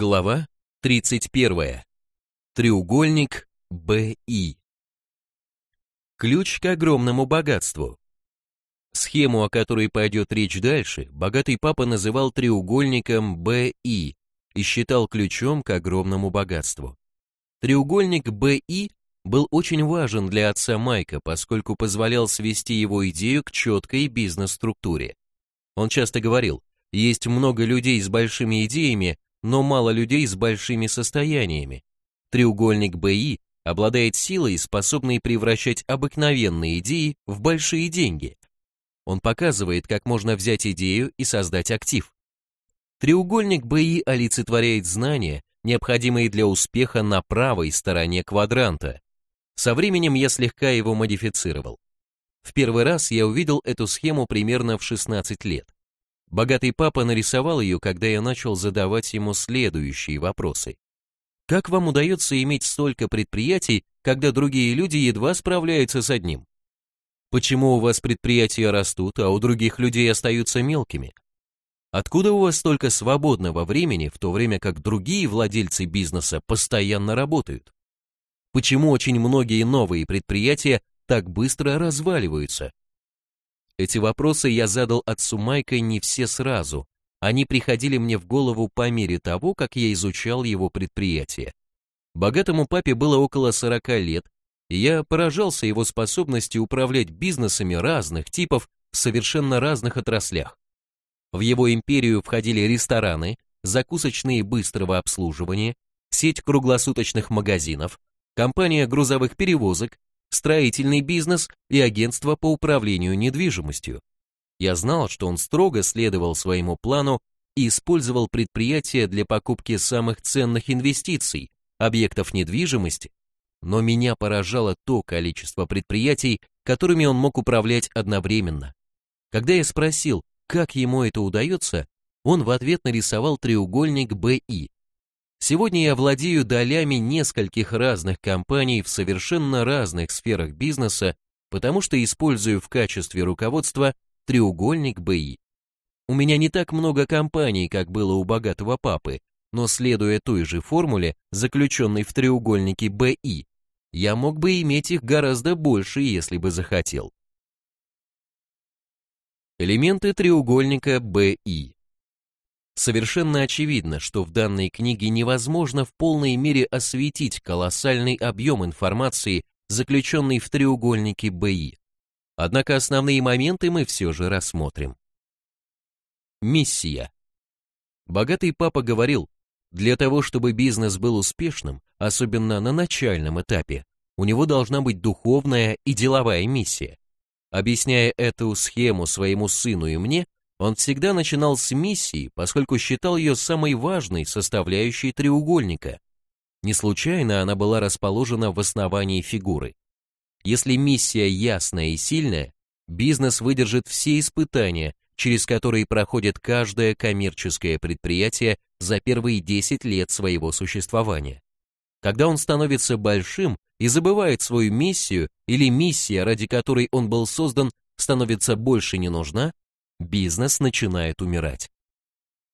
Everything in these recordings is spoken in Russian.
Глава 31. Треугольник БИ. Ключ к огромному богатству. Схему, о которой пойдет речь дальше, богатый папа называл треугольником БИ и считал ключом к огромному богатству. Треугольник БИ был очень важен для отца Майка, поскольку позволял свести его идею к четкой бизнес-структуре. Он часто говорил, есть много людей с большими идеями, но мало людей с большими состояниями. Треугольник БИ обладает силой, способной превращать обыкновенные идеи в большие деньги. Он показывает, как можно взять идею и создать актив. Треугольник БИ олицетворяет знания, необходимые для успеха на правой стороне квадранта. Со временем я слегка его модифицировал. В первый раз я увидел эту схему примерно в 16 лет. Богатый папа нарисовал ее, когда я начал задавать ему следующие вопросы. Как вам удается иметь столько предприятий, когда другие люди едва справляются с одним? Почему у вас предприятия растут, а у других людей остаются мелкими? Откуда у вас столько свободного времени, в то время как другие владельцы бизнеса постоянно работают? Почему очень многие новые предприятия так быстро разваливаются? Эти вопросы я задал отцу Майка не все сразу. Они приходили мне в голову по мере того, как я изучал его предприятие. Богатому папе было около 40 лет, и я поражался его способности управлять бизнесами разных типов в совершенно разных отраслях. В его империю входили рестораны, закусочные быстрого обслуживания, сеть круглосуточных магазинов, компания грузовых перевозок, строительный бизнес и агентство по управлению недвижимостью. Я знал, что он строго следовал своему плану и использовал предприятия для покупки самых ценных инвестиций, объектов недвижимости, но меня поражало то количество предприятий, которыми он мог управлять одновременно. Когда я спросил, как ему это удается, он в ответ нарисовал треугольник БИ, Сегодня я владею долями нескольких разных компаний в совершенно разных сферах бизнеса, потому что использую в качестве руководства треугольник БИ. У меня не так много компаний, как было у богатого папы, но следуя той же формуле, заключенной в треугольнике БИ, я мог бы иметь их гораздо больше, если бы захотел. Элементы треугольника БИ. Совершенно очевидно, что в данной книге невозможно в полной мере осветить колоссальный объем информации, заключенный в треугольнике БИ. Однако основные моменты мы все же рассмотрим. Миссия. Богатый папа говорил, для того, чтобы бизнес был успешным, особенно на начальном этапе, у него должна быть духовная и деловая миссия. Объясняя эту схему своему сыну и мне, он всегда начинал с миссии, поскольку считал ее самой важной составляющей треугольника. Не случайно она была расположена в основании фигуры. Если миссия ясная и сильная, бизнес выдержит все испытания, через которые проходит каждое коммерческое предприятие за первые 10 лет своего существования. Когда он становится большим и забывает свою миссию, или миссия, ради которой он был создан, становится больше не нужна, бизнес начинает умирать.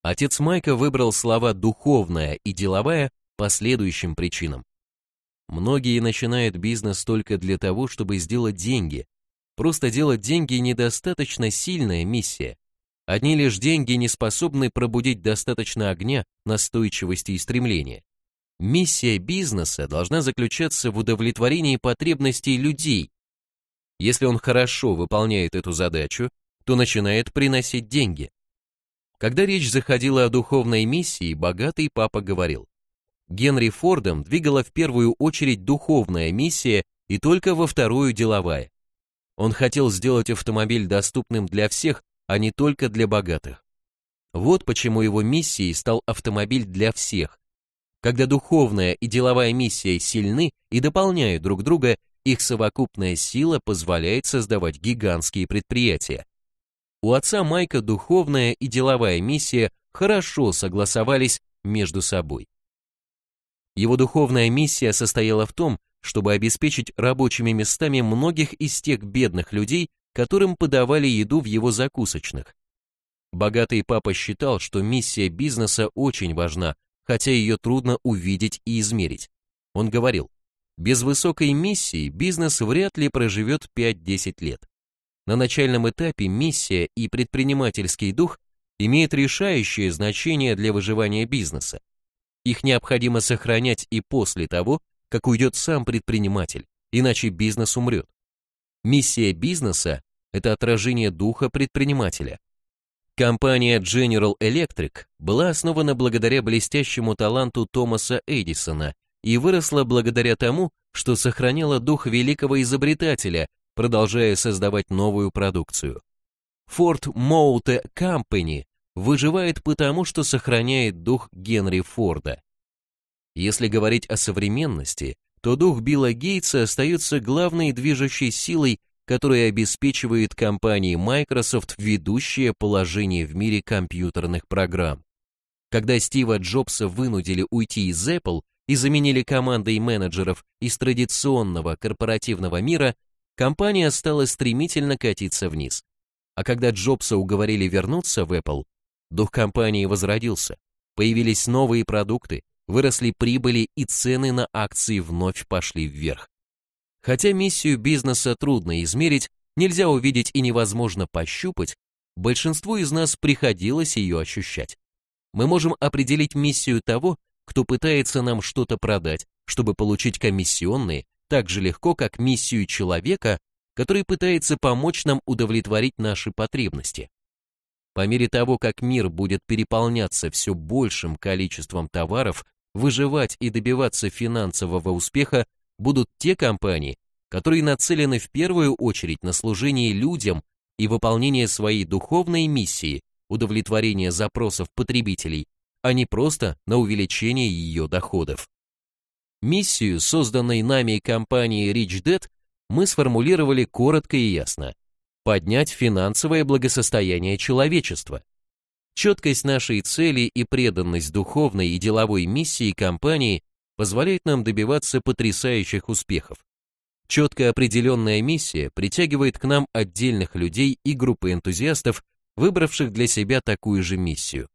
Отец Майка выбрал слова «духовная» и «деловая» по следующим причинам. Многие начинают бизнес только для того, чтобы сделать деньги. Просто делать деньги недостаточно сильная миссия. Одни лишь деньги не способны пробудить достаточно огня, настойчивости и стремления. Миссия бизнеса должна заключаться в удовлетворении потребностей людей. Если он хорошо выполняет эту задачу, то начинает приносить деньги. Когда речь заходила о духовной миссии, богатый папа говорил, Генри Фордом двигала в первую очередь духовная миссия и только во вторую деловая. Он хотел сделать автомобиль доступным для всех, а не только для богатых. Вот почему его миссией стал автомобиль для всех. Когда духовная и деловая миссия сильны и дополняют друг друга, их совокупная сила позволяет создавать гигантские предприятия. У отца Майка духовная и деловая миссия хорошо согласовались между собой. Его духовная миссия состояла в том, чтобы обеспечить рабочими местами многих из тех бедных людей, которым подавали еду в его закусочных. Богатый папа считал, что миссия бизнеса очень важна, хотя ее трудно увидеть и измерить. Он говорил, без высокой миссии бизнес вряд ли проживет 5-10 лет. На начальном этапе миссия и предпринимательский дух имеют решающее значение для выживания бизнеса. Их необходимо сохранять и после того, как уйдет сам предприниматель, иначе бизнес умрет. Миссия бизнеса – это отражение духа предпринимателя. Компания General Electric была основана благодаря блестящему таланту Томаса Эдисона и выросла благодаря тому, что сохраняла дух великого изобретателя, продолжая создавать новую продукцию. Ford Motor Company выживает потому, что сохраняет дух Генри Форда. Если говорить о современности, то дух Билла Гейтса остается главной движущей силой, которая обеспечивает компании Microsoft ведущее положение в мире компьютерных программ. Когда Стива Джобса вынудили уйти из Apple и заменили командой менеджеров из традиционного корпоративного мира, компания стала стремительно катиться вниз. А когда Джобса уговорили вернуться в Apple, дух компании возродился, появились новые продукты, выросли прибыли и цены на акции вновь пошли вверх. Хотя миссию бизнеса трудно измерить, нельзя увидеть и невозможно пощупать, большинству из нас приходилось ее ощущать. Мы можем определить миссию того, кто пытается нам что-то продать, чтобы получить комиссионные, так же легко, как миссию человека, который пытается помочь нам удовлетворить наши потребности. По мере того, как мир будет переполняться все большим количеством товаров, выживать и добиваться финансового успеха будут те компании, которые нацелены в первую очередь на служение людям и выполнение своей духовной миссии, удовлетворение запросов потребителей, а не просто на увеличение ее доходов. Миссию, созданной нами компанией RichDead, мы сформулировали коротко и ясно. Поднять финансовое благосостояние человечества. Четкость нашей цели и преданность духовной и деловой миссии компании позволяет нам добиваться потрясающих успехов. Четко определенная миссия притягивает к нам отдельных людей и группы энтузиастов, выбравших для себя такую же миссию.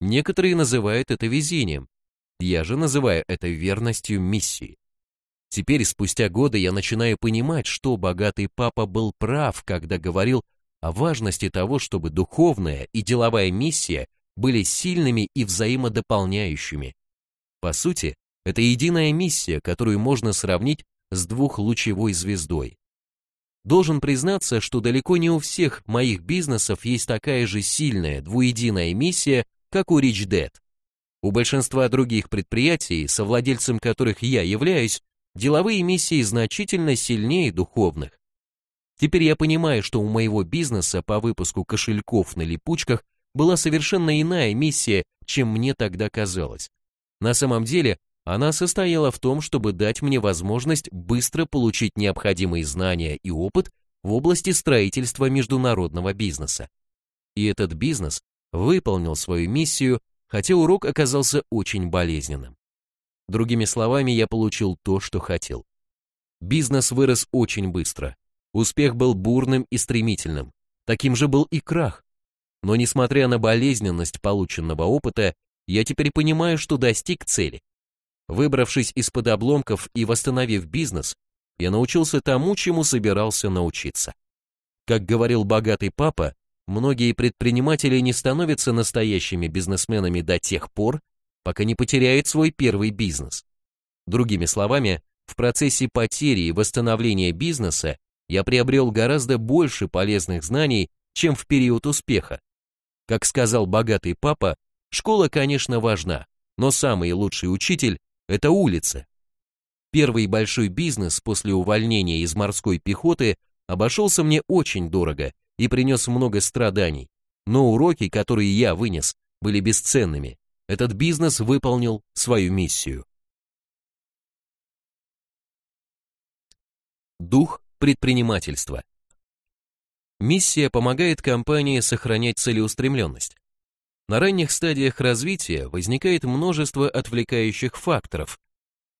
Некоторые называют это везением, я же называю это верностью миссии. Теперь, спустя годы, я начинаю понимать, что богатый папа был прав, когда говорил о важности того, чтобы духовная и деловая миссия были сильными и взаимодополняющими. По сути, это единая миссия, которую можно сравнить с двухлучевой звездой. Должен признаться, что далеко не у всех моих бизнесов есть такая же сильная двуединая миссия, как у Rich Dad. У большинства других предприятий, совладельцем которых я являюсь, деловые миссии значительно сильнее духовных. Теперь я понимаю, что у моего бизнеса по выпуску кошельков на липучках была совершенно иная миссия, чем мне тогда казалось. На самом деле, она состояла в том, чтобы дать мне возможность быстро получить необходимые знания и опыт в области строительства международного бизнеса. И этот бизнес выполнил свою миссию, хотя урок оказался очень болезненным. Другими словами, я получил то, что хотел. Бизнес вырос очень быстро. Успех был бурным и стремительным. Таким же был и крах. Но несмотря на болезненность полученного опыта, я теперь понимаю, что достиг цели. Выбравшись из-под обломков и восстановив бизнес, я научился тому, чему собирался научиться. Как говорил богатый папа, многие предприниматели не становятся настоящими бизнесменами до тех пор, пока не потеряют свой первый бизнес. Другими словами, в процессе потери и восстановления бизнеса я приобрел гораздо больше полезных знаний, чем в период успеха. Как сказал богатый папа, школа, конечно, важна, но самый лучший учитель это улица. Первый большой бизнес после увольнения из морской пехоты обошелся мне очень дорого и принес много страданий, но уроки, которые я вынес, были бесценными. Этот бизнес выполнил свою миссию. Дух предпринимательства. Миссия помогает компании сохранять целеустремленность. На ранних стадиях развития возникает множество отвлекающих факторов.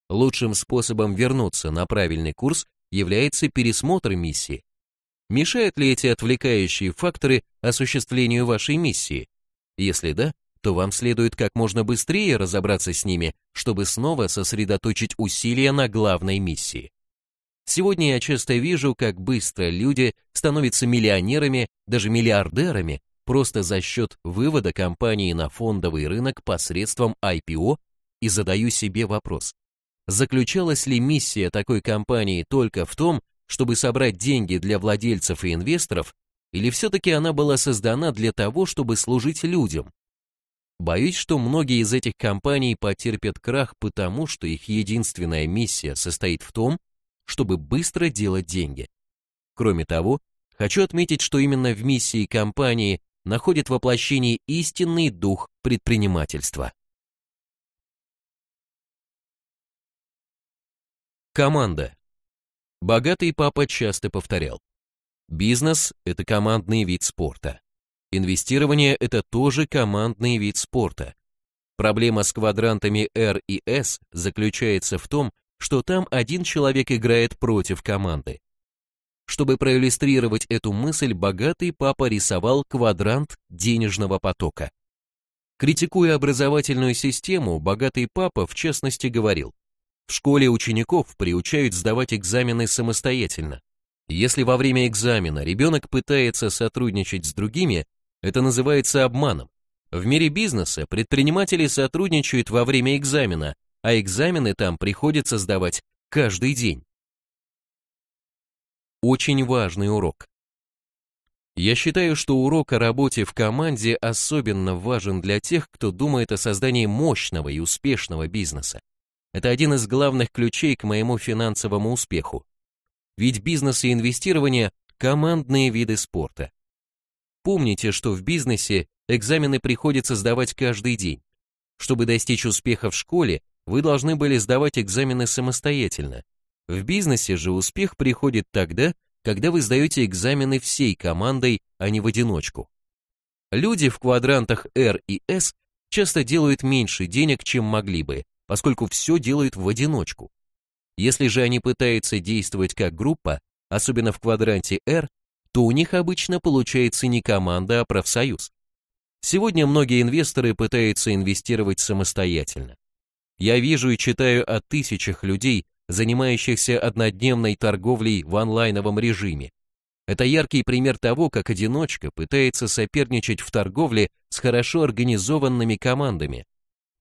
Лучшим способом вернуться на правильный курс является пересмотр миссии. Мешают ли эти отвлекающие факторы осуществлению вашей миссии? Если да, то вам следует как можно быстрее разобраться с ними, чтобы снова сосредоточить усилия на главной миссии. Сегодня я часто вижу, как быстро люди становятся миллионерами, даже миллиардерами, просто за счет вывода компании на фондовый рынок посредством IPO и задаю себе вопрос. Заключалась ли миссия такой компании только в том, чтобы собрать деньги для владельцев и инвесторов, или все-таки она была создана для того, чтобы служить людям? Боюсь, что многие из этих компаний потерпят крах потому, что их единственная миссия состоит в том, чтобы быстро делать деньги. Кроме того, хочу отметить, что именно в миссии компании находит воплощение истинный дух предпринимательства. Команда. Богатый папа часто повторял. Бизнес – это командный вид спорта. Инвестирование – это тоже командный вид спорта. Проблема с квадрантами R и S заключается в том, что там один человек играет против команды. Чтобы проиллюстрировать эту мысль, богатый папа рисовал квадрант денежного потока. Критикуя образовательную систему, богатый папа в частности говорил, в школе учеников приучают сдавать экзамены самостоятельно. Если во время экзамена ребенок пытается сотрудничать с другими, это называется обманом. В мире бизнеса предприниматели сотрудничают во время экзамена, а экзамены там приходится сдавать каждый день. Очень важный урок. Я считаю, что урок о работе в команде особенно важен для тех, кто думает о создании мощного и успешного бизнеса. Это один из главных ключей к моему финансовому успеху. Ведь бизнес и инвестирование – командные виды спорта. Помните, что в бизнесе экзамены приходится сдавать каждый день. Чтобы достичь успеха в школе, вы должны были сдавать экзамены самостоятельно. В бизнесе же успех приходит тогда, когда вы сдаете экзамены всей командой, а не в одиночку. Люди в квадрантах R и S часто делают меньше денег, чем могли бы, поскольку все делают в одиночку. Если же они пытаются действовать как группа, особенно в квадранте R, то у них обычно получается не команда, а профсоюз. Сегодня многие инвесторы пытаются инвестировать самостоятельно. Я вижу и читаю о тысячах людей, занимающихся однодневной торговлей в онлайновом режиме. Это яркий пример того, как одиночка пытается соперничать в торговле с хорошо организованными командами.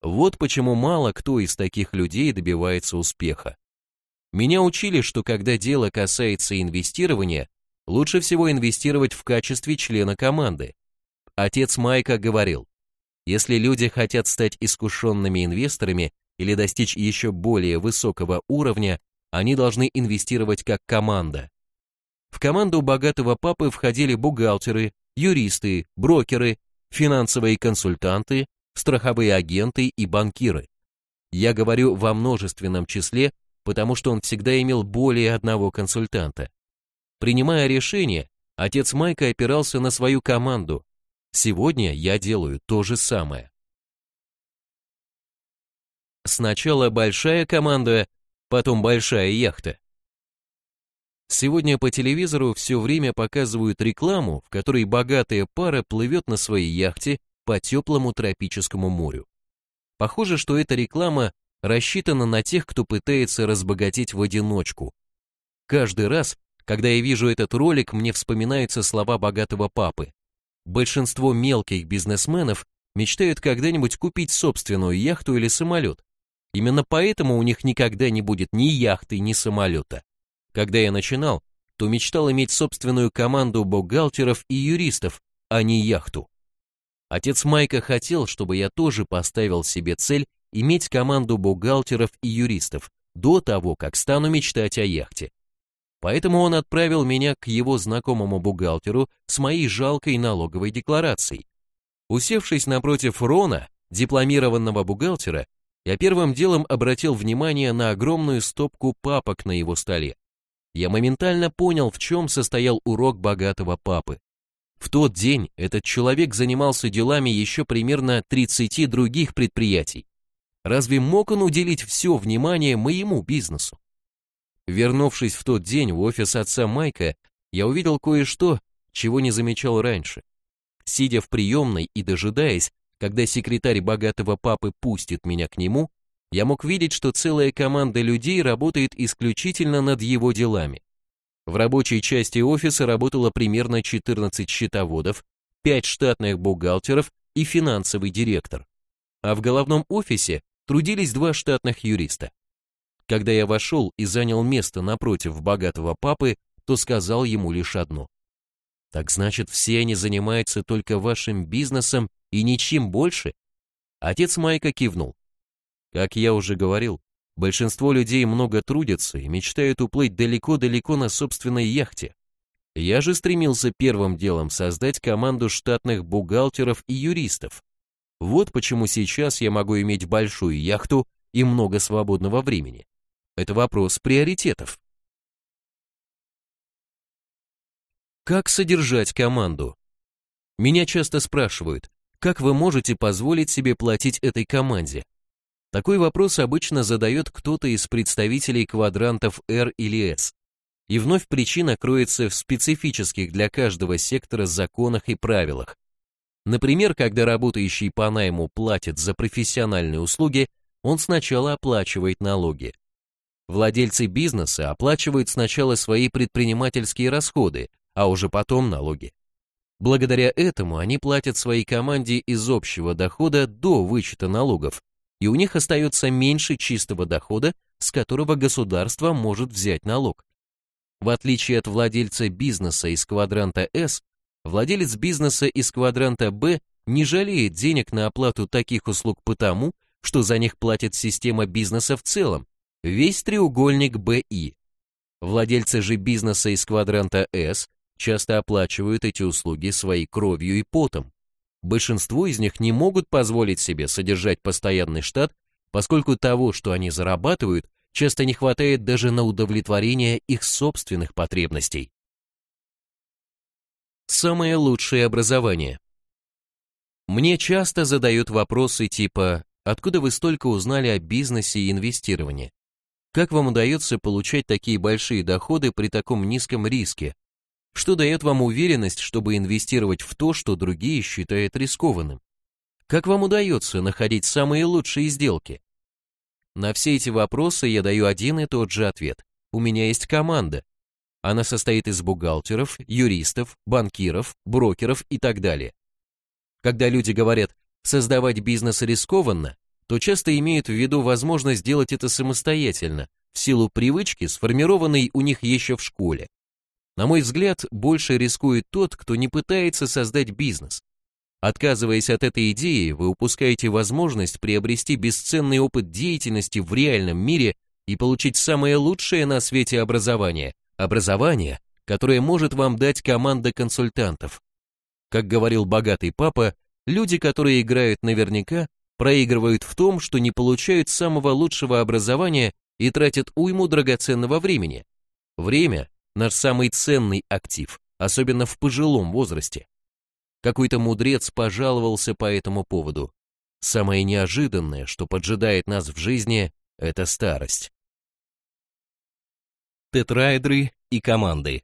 Вот почему мало кто из таких людей добивается успеха. Меня учили, что когда дело касается инвестирования, лучше всего инвестировать в качестве члена команды. Отец Майка говорил, если люди хотят стать искушенными инвесторами, или достичь еще более высокого уровня, они должны инвестировать как команда. В команду богатого папы входили бухгалтеры, юристы, брокеры, финансовые консультанты, страховые агенты и банкиры. Я говорю во множественном числе, потому что он всегда имел более одного консультанта. Принимая решение, отец Майка опирался на свою команду. Сегодня я делаю то же самое. Сначала большая команда, потом большая яхта. Сегодня по телевизору все время показывают рекламу, в которой богатая пара плывет на своей яхте по теплому тропическому морю. Похоже, что эта реклама рассчитана на тех, кто пытается разбогатеть в одиночку. Каждый раз, когда я вижу этот ролик, мне вспоминаются слова богатого папы. Большинство мелких бизнесменов мечтают когда-нибудь купить собственную яхту или самолет, Именно поэтому у них никогда не будет ни яхты, ни самолета. Когда я начинал, то мечтал иметь собственную команду бухгалтеров и юристов, а не яхту. Отец Майка хотел, чтобы я тоже поставил себе цель иметь команду бухгалтеров и юристов до того, как стану мечтать о яхте. Поэтому он отправил меня к его знакомому бухгалтеру с моей жалкой налоговой декларацией. Усевшись напротив Рона, дипломированного бухгалтера, я первым делом обратил внимание на огромную стопку папок на его столе. Я моментально понял, в чем состоял урок богатого папы. В тот день этот человек занимался делами еще примерно 30 других предприятий. Разве мог он уделить все внимание моему бизнесу? Вернувшись в тот день в офис отца Майка, я увидел кое-что, чего не замечал раньше. Сидя в приемной и дожидаясь, когда секретарь богатого папы пустит меня к нему, я мог видеть, что целая команда людей работает исключительно над его делами. В рабочей части офиса работало примерно 14 счетоводов, 5 штатных бухгалтеров и финансовый директор. А в головном офисе трудились два штатных юриста. Когда я вошел и занял место напротив богатого папы, то сказал ему лишь одно. Так значит, все они занимаются только вашим бизнесом и ничем больше? Отец Майка кивнул. Как я уже говорил, большинство людей много трудятся и мечтают уплыть далеко-далеко на собственной яхте. Я же стремился первым делом создать команду штатных бухгалтеров и юристов. Вот почему сейчас я могу иметь большую яхту и много свободного времени. Это вопрос приоритетов. Как содержать команду? Меня часто спрашивают, как вы можете позволить себе платить этой команде? Такой вопрос обычно задает кто-то из представителей квадрантов R или S. И вновь причина кроется в специфических для каждого сектора законах и правилах. Например, когда работающий по найму платит за профессиональные услуги, он сначала оплачивает налоги. Владельцы бизнеса оплачивают сначала свои предпринимательские расходы, а уже потом налоги. Благодаря этому они платят своей команде из общего дохода до вычета налогов, и у них остается меньше чистого дохода, с которого государство может взять налог. В отличие от владельца бизнеса из квадранта S, владелец бизнеса из квадранта B не жалеет денег на оплату таких услуг потому, что за них платит система бизнеса в целом, весь треугольник BI. Владельцы же бизнеса из квадранта S часто оплачивают эти услуги своей кровью и потом. Большинство из них не могут позволить себе содержать постоянный штат, поскольку того, что они зарабатывают, часто не хватает даже на удовлетворение их собственных потребностей. Самое лучшее образование. Мне часто задают вопросы типа «Откуда вы столько узнали о бизнесе и инвестировании?» Как вам удается получать такие большие доходы при таком низком риске? Что дает вам уверенность, чтобы инвестировать в то, что другие считают рискованным? Как вам удается находить самые лучшие сделки? На все эти вопросы я даю один и тот же ответ. У меня есть команда. Она состоит из бухгалтеров, юристов, банкиров, брокеров и так далее. Когда люди говорят «создавать бизнес рискованно», то часто имеют в виду возможность сделать это самостоятельно, в силу привычки, сформированной у них еще в школе. На мой взгляд, больше рискует тот, кто не пытается создать бизнес. Отказываясь от этой идеи, вы упускаете возможность приобрести бесценный опыт деятельности в реальном мире и получить самое лучшее на свете образование. Образование, которое может вам дать команда консультантов. Как говорил богатый папа, люди, которые играют наверняка, проигрывают в том, что не получают самого лучшего образования и тратят уйму драгоценного времени. Время – наш самый ценный актив, особенно в пожилом возрасте. Какой-то мудрец пожаловался по этому поводу. Самое неожиданное, что поджидает нас в жизни, это старость. Тетраэдры и команды.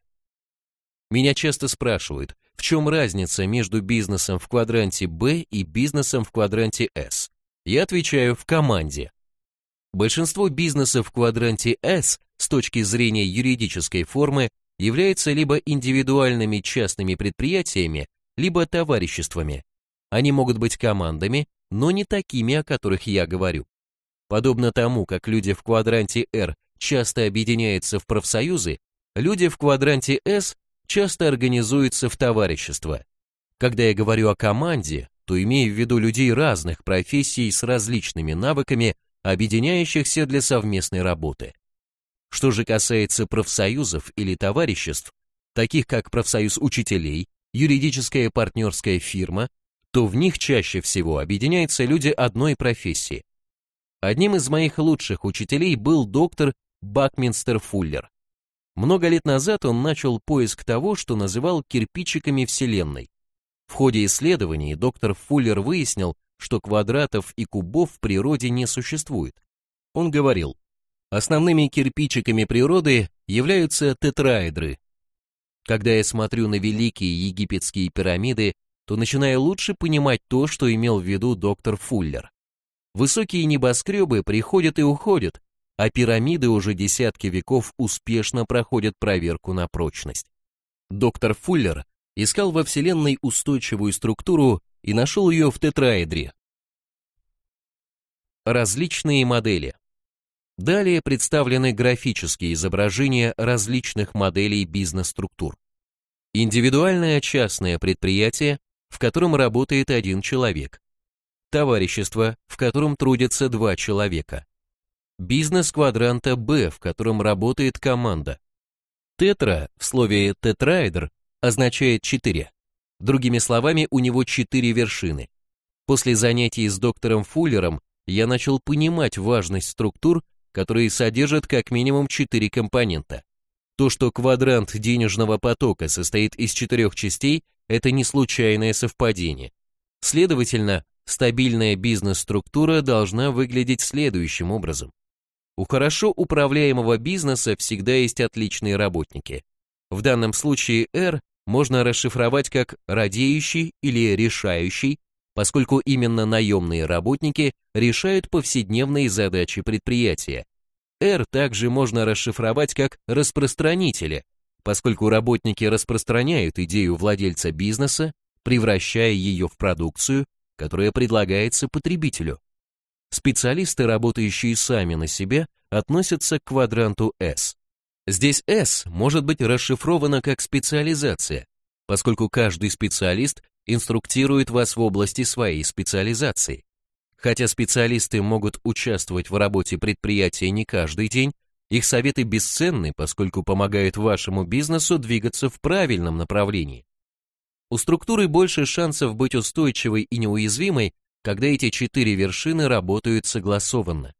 Меня часто спрашивают, в чем разница между бизнесом в квадранте B и бизнесом в квадранте S? Я отвечаю в команде. Большинство бизнесов в квадранте S с точки зрения юридической формы являются либо индивидуальными частными предприятиями, либо товариществами. Они могут быть командами, но не такими, о которых я говорю. Подобно тому, как люди в квадранте R часто объединяются в профсоюзы, люди в квадранте S часто организуются в товарищества. Когда я говорю о команде, то имею в виду людей разных профессий с различными навыками, объединяющихся для совместной работы. Что же касается профсоюзов или товариществ, таких как профсоюз учителей, юридическая партнерская фирма, то в них чаще всего объединяются люди одной профессии. Одним из моих лучших учителей был доктор Бакминстер Фуллер. Много лет назад он начал поиск того, что называл кирпичиками Вселенной. В ходе исследований доктор Фуллер выяснил, что квадратов и кубов в природе не существует. Он говорил, основными кирпичиками природы являются тетраэдры. Когда я смотрю на великие египетские пирамиды, то начинаю лучше понимать то, что имел в виду доктор Фуллер. Высокие небоскребы приходят и уходят, а пирамиды уже десятки веков успешно проходят проверку на прочность. Доктор Фуллер искал во Вселенной устойчивую структуру и нашел ее в тетраэдре. Различные модели. Далее представлены графические изображения различных моделей бизнес-структур. Индивидуальное частное предприятие, в котором работает один человек. Товарищество, в котором трудятся два человека. Бизнес квадранта Б, в котором работает команда. Тетра в слове тетраэдр означает четыре. Другими словами, у него четыре вершины. После занятий с доктором Фуллером я начал понимать важность структур, которые содержат как минимум четыре компонента. То, что квадрант денежного потока состоит из четырех частей, это не случайное совпадение. Следовательно, стабильная бизнес-структура должна выглядеть следующим образом. У хорошо управляемого бизнеса всегда есть отличные работники. В данном случае R можно расшифровать как радеющий или решающий, поскольку именно наемные работники решают повседневные задачи предприятия. R также можно расшифровать как распространители, поскольку работники распространяют идею владельца бизнеса, превращая ее в продукцию, которая предлагается потребителю. Специалисты, работающие сами на себе, относятся к квадранту S. Здесь S может быть расшифровано как специализация, поскольку каждый специалист инструктирует вас в области своей специализации. Хотя специалисты могут участвовать в работе предприятия не каждый день, их советы бесценны, поскольку помогают вашему бизнесу двигаться в правильном направлении. У структуры больше шансов быть устойчивой и неуязвимой, когда эти четыре вершины работают согласованно.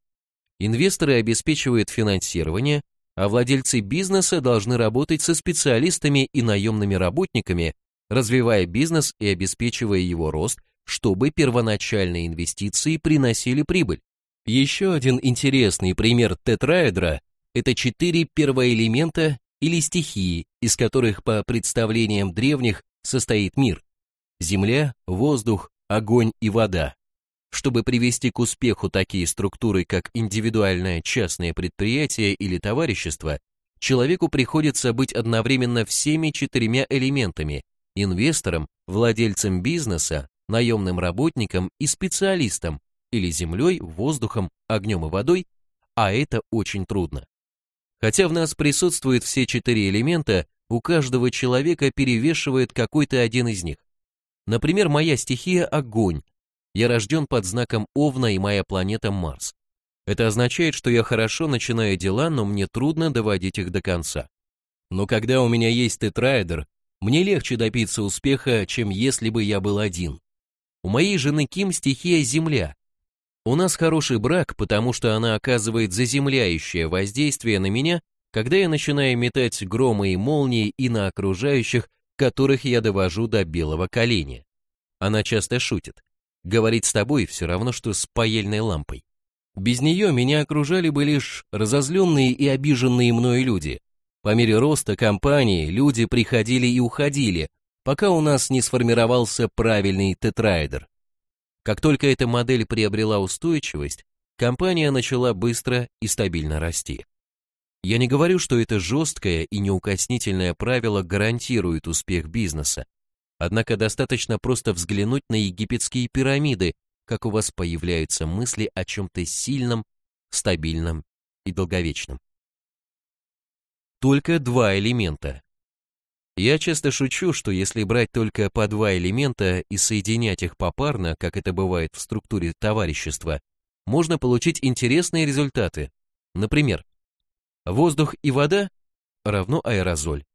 Инвесторы обеспечивают финансирование, а владельцы бизнеса должны работать со специалистами и наемными работниками, развивая бизнес и обеспечивая его рост, чтобы первоначальные инвестиции приносили прибыль. Еще один интересный пример тетраэдра – это четыре первоэлемента или стихии, из которых по представлениям древних состоит мир – земля, воздух, огонь и вода. Чтобы привести к успеху такие структуры, как индивидуальное частное предприятие или товарищество, человеку приходится быть одновременно всеми четырьмя элементами – инвестором, владельцем бизнеса, наемным работником и специалистом, или землей, воздухом, огнем и водой, а это очень трудно. Хотя в нас присутствуют все четыре элемента, у каждого человека перевешивает какой-то один из них. Например, моя стихия – огонь, я рожден под знаком Овна и моя планета Марс. Это означает, что я хорошо начинаю дела, но мне трудно доводить их до конца. Но когда у меня есть тетраэдр, мне легче добиться успеха, чем если бы я был один. У моей жены Ким стихия Земля. У нас хороший брак, потому что она оказывает заземляющее воздействие на меня, когда я начинаю метать громы и молнии и на окружающих, которых я довожу до белого коленя. Она часто шутит. Говорить с тобой все равно, что с паельной лампой. Без нее меня окружали бы лишь разозленные и обиженные мною люди. По мере роста компании люди приходили и уходили, пока у нас не сформировался правильный тетраэдр. Как только эта модель приобрела устойчивость, компания начала быстро и стабильно расти. Я не говорю, что это жесткое и неукоснительное правило гарантирует успех бизнеса. Однако достаточно просто взглянуть на египетские пирамиды, как у вас появляются мысли о чем-то сильном, стабильном и долговечном. Только два элемента. Я часто шучу, что если брать только по два элемента и соединять их попарно, как это бывает в структуре товарищества, можно получить интересные результаты. Например, воздух и вода равно аэрозоль,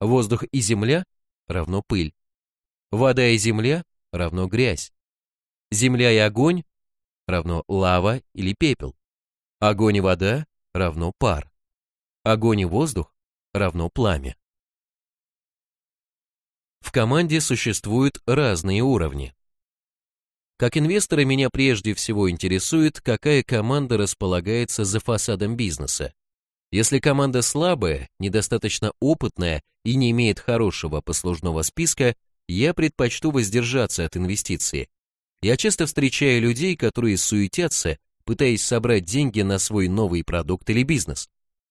воздух и земля равно пыль, Вода и земля равно грязь. Земля и огонь равно лава или пепел. Огонь и вода равно пар. Огонь и воздух равно пламя. В команде существуют разные уровни. Как инвестора меня прежде всего интересует, какая команда располагается за фасадом бизнеса. Если команда слабая, недостаточно опытная и не имеет хорошего послужного списка, я предпочту воздержаться от инвестиции. Я часто встречаю людей, которые суетятся, пытаясь собрать деньги на свой новый продукт или бизнес.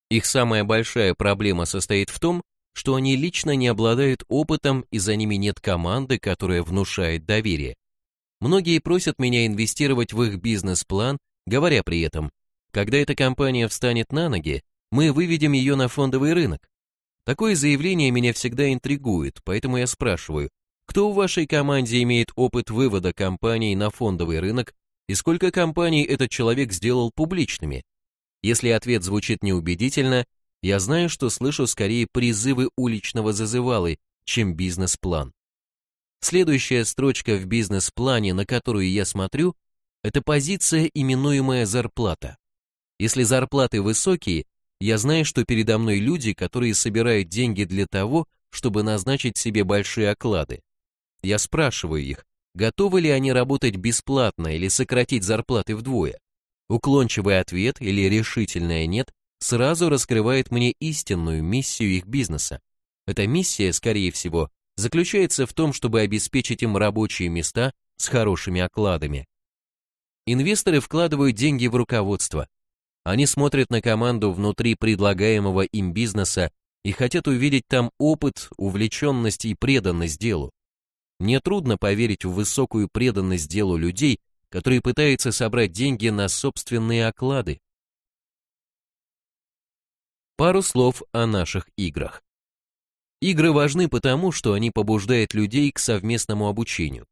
Их самая большая проблема состоит в том, что они лично не обладают опытом и за ними нет команды, которая внушает доверие. Многие просят меня инвестировать в их бизнес-план, говоря при этом, когда эта компания встанет на ноги, мы выведем ее на фондовый рынок. Такое заявление меня всегда интригует, поэтому я спрашиваю, кто в вашей команде имеет опыт вывода компаний на фондовый рынок и сколько компаний этот человек сделал публичными? Если ответ звучит неубедительно, я знаю, что слышу скорее призывы уличного зазывалы, чем бизнес-план. Следующая строчка в бизнес-плане, на которую я смотрю, это позиция, именуемая зарплата. Если зарплаты высокие, я знаю, что передо мной люди, которые собирают деньги для того, чтобы назначить себе большие оклады. Я спрашиваю их, готовы ли они работать бесплатно или сократить зарплаты вдвое. Уклончивый ответ или решительное «нет» сразу раскрывает мне истинную миссию их бизнеса. Эта миссия, скорее всего, заключается в том, чтобы обеспечить им рабочие места с хорошими окладами. Инвесторы вкладывают деньги в руководство. Они смотрят на команду внутри предлагаемого им бизнеса и хотят увидеть там опыт, увлеченность и преданность делу. Мне трудно поверить в высокую преданность делу людей, которые пытаются собрать деньги на собственные оклады. Пару слов о наших играх. Игры важны потому, что они побуждают людей к совместному обучению.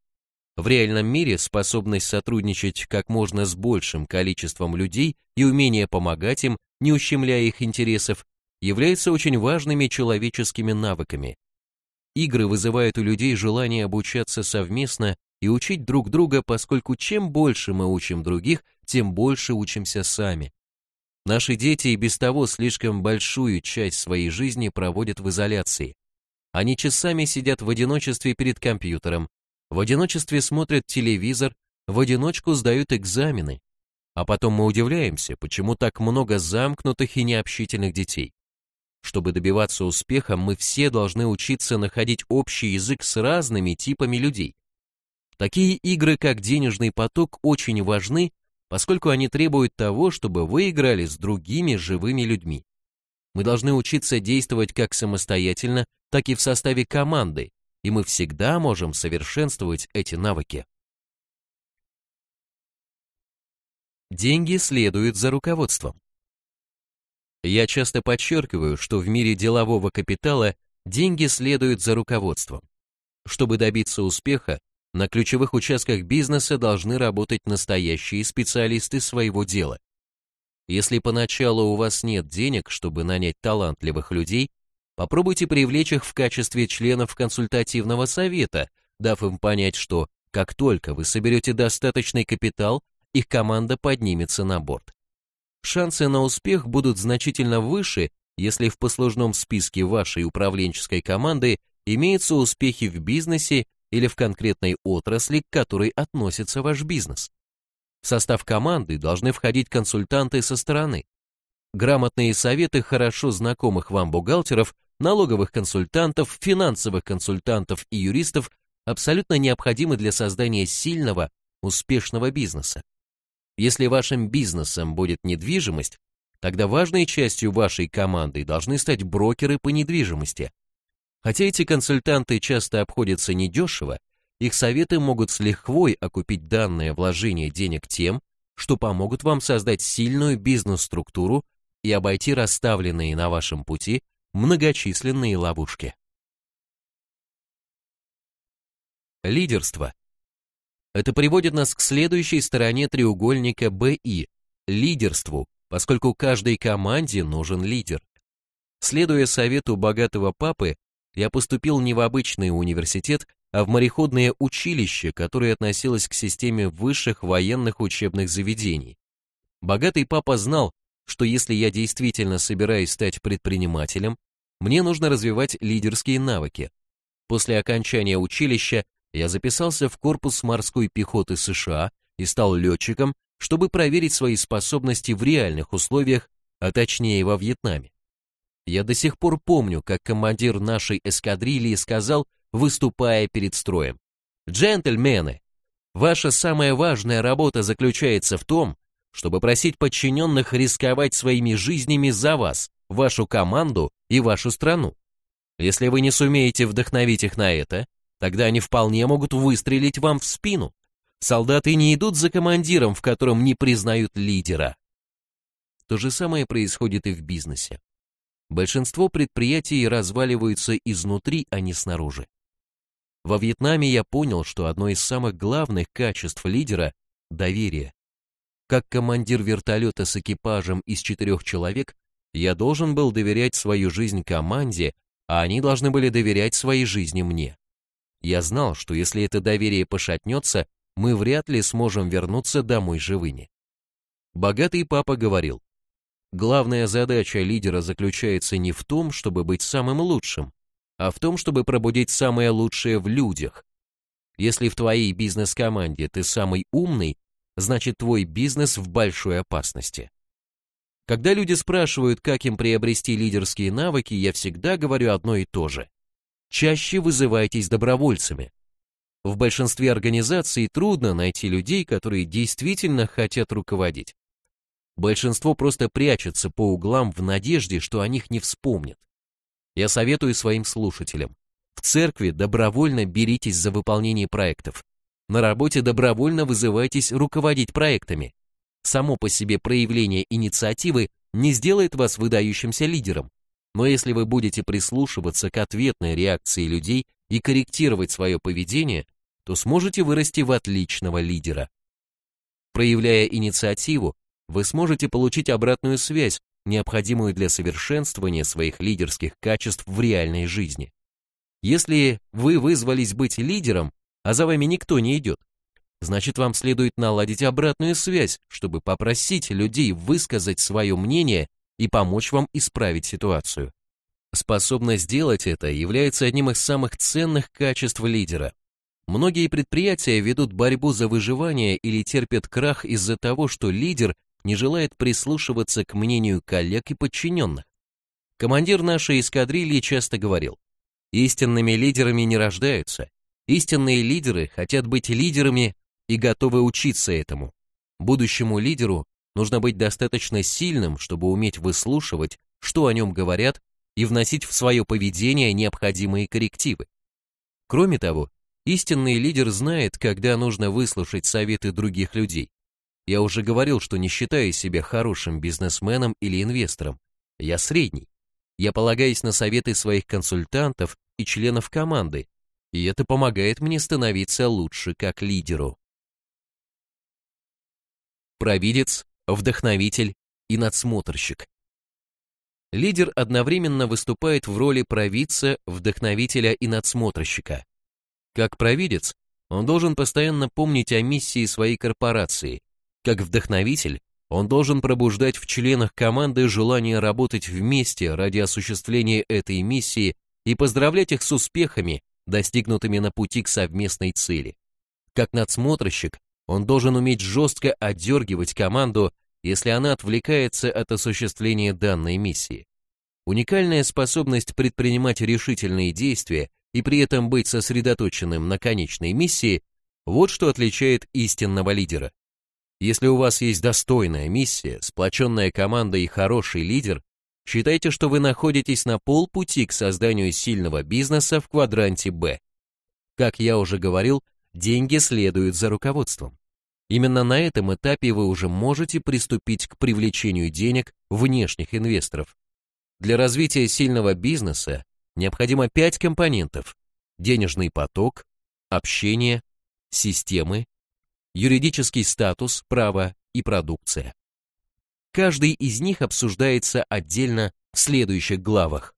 В реальном мире способность сотрудничать как можно с большим количеством людей и умение помогать им, не ущемляя их интересов, являются очень важными человеческими навыками. Игры вызывают у людей желание обучаться совместно и учить друг друга, поскольку чем больше мы учим других, тем больше учимся сами. Наши дети и без того слишком большую часть своей жизни проводят в изоляции. Они часами сидят в одиночестве перед компьютером, в одиночестве смотрят телевизор, в одиночку сдают экзамены. А потом мы удивляемся, почему так много замкнутых и необщительных детей. Чтобы добиваться успеха, мы все должны учиться находить общий язык с разными типами людей. Такие игры, как денежный поток, очень важны, поскольку они требуют того, чтобы вы играли с другими живыми людьми. Мы должны учиться действовать как самостоятельно, так и в составе команды, и мы всегда можем совершенствовать эти навыки. Деньги следуют за руководством. Я часто подчеркиваю, что в мире делового капитала деньги следуют за руководством. Чтобы добиться успеха, на ключевых участках бизнеса должны работать настоящие специалисты своего дела. Если поначалу у вас нет денег, чтобы нанять талантливых людей, попробуйте привлечь их в качестве членов консультативного совета, дав им понять, что как только вы соберете достаточный капитал, их команда поднимется на борт. Шансы на успех будут значительно выше, если в послужном списке вашей управленческой команды имеются успехи в бизнесе или в конкретной отрасли, к которой относится ваш бизнес. В состав команды должны входить консультанты со стороны. Грамотные советы хорошо знакомых вам бухгалтеров, налоговых консультантов, финансовых консультантов и юристов абсолютно необходимы для создания сильного, успешного бизнеса. Если вашим бизнесом будет недвижимость, тогда важной частью вашей команды должны стать брокеры по недвижимости – Хотя эти консультанты часто обходятся недешево, их советы могут с лихвой окупить данное вложение денег тем, что помогут вам создать сильную бизнес-структуру и обойти расставленные на вашем пути многочисленные ловушки. Лидерство. Это приводит нас к следующей стороне треугольника BI – лидерству, поскольку каждой команде нужен лидер. Следуя совету богатого папы, я поступил не в обычный университет, а в мореходное училище, которое относилось к системе высших военных учебных заведений. Богатый папа знал, что если я действительно собираюсь стать предпринимателем, мне нужно развивать лидерские навыки. После окончания училища я записался в корпус морской пехоты США и стал летчиком, чтобы проверить свои способности в реальных условиях, а точнее во Вьетнаме. Я до сих пор помню, как командир нашей эскадрильи сказал, выступая перед строем. Джентльмены, ваша самая важная работа заключается в том, чтобы просить подчиненных рисковать своими жизнями за вас, вашу команду и вашу страну. Если вы не сумеете вдохновить их на это, тогда они вполне могут выстрелить вам в спину. Солдаты не идут за командиром, в котором не признают лидера. То же самое происходит и в бизнесе. Большинство предприятий разваливаются изнутри, а не снаружи. Во Вьетнаме я понял, что одно из самых главных качеств лидера – доверие. Как командир вертолета с экипажем из четырех человек, я должен был доверять свою жизнь команде, а они должны были доверять своей жизни мне. Я знал, что если это доверие пошатнется, мы вряд ли сможем вернуться домой живыми. Богатый папа говорил, главная задача лидера заключается не в том, чтобы быть самым лучшим, а в том, чтобы пробудить самое лучшее в людях. Если в твоей бизнес-команде ты самый умный, значит твой бизнес в большой опасности. Когда люди спрашивают, как им приобрести лидерские навыки, я всегда говорю одно и то же. Чаще вызывайтесь добровольцами. В большинстве организаций трудно найти людей, которые действительно хотят руководить. Большинство просто прячется по углам в надежде, что о них не вспомнят. Я советую своим слушателям. В церкви добровольно беритесь за выполнение проектов. На работе добровольно вызывайтесь руководить проектами. Само по себе проявление инициативы не сделает вас выдающимся лидером. Но если вы будете прислушиваться к ответной реакции людей и корректировать свое поведение, то сможете вырасти в отличного лидера. Проявляя инициативу, вы сможете получить обратную связь, необходимую для совершенствования своих лидерских качеств в реальной жизни. Если вы вызвались быть лидером, а за вами никто не идет, значит вам следует наладить обратную связь, чтобы попросить людей высказать свое мнение и помочь вам исправить ситуацию. Способность сделать это является одним из самых ценных качеств лидера. Многие предприятия ведут борьбу за выживание или терпят крах из-за того, что лидер не желает прислушиваться к мнению коллег и подчиненных. Командир нашей эскадрильи часто говорил, истинными лидерами не рождаются, Истинные лидеры хотят быть лидерами и готовы учиться этому. Будущему лидеру нужно быть достаточно сильным, чтобы уметь выслушивать, что о нем говорят, и вносить в свое поведение необходимые коррективы. Кроме того, истинный лидер знает, когда нужно выслушать советы других людей. Я уже говорил, что не считаю себя хорошим бизнесменом или инвестором. Я средний. Я полагаюсь на советы своих консультантов и членов команды, и это помогает мне становиться лучше как лидеру. Провидец, вдохновитель и надсмотрщик. Лидер одновременно выступает в роли провидца, вдохновителя и надсмотрщика. Как провидец, он должен постоянно помнить о миссии своей корпорации. Как вдохновитель, он должен пробуждать в членах команды желание работать вместе ради осуществления этой миссии и поздравлять их с успехами, достигнутыми на пути к совместной цели. Как надсмотрщик, он должен уметь жестко отдергивать команду, если она отвлекается от осуществления данной миссии. Уникальная способность предпринимать решительные действия и при этом быть сосредоточенным на конечной миссии – вот что отличает истинного лидера. Если у вас есть достойная миссия, сплоченная команда и хороший лидер, Считайте, что вы находитесь на полпути к созданию сильного бизнеса в квадранте Б. Как я уже говорил, деньги следуют за руководством. Именно на этом этапе вы уже можете приступить к привлечению денег внешних инвесторов. Для развития сильного бизнеса необходимо пять компонентов – денежный поток, общение, системы, юридический статус, право и продукция. Каждый из них обсуждается отдельно в следующих главах.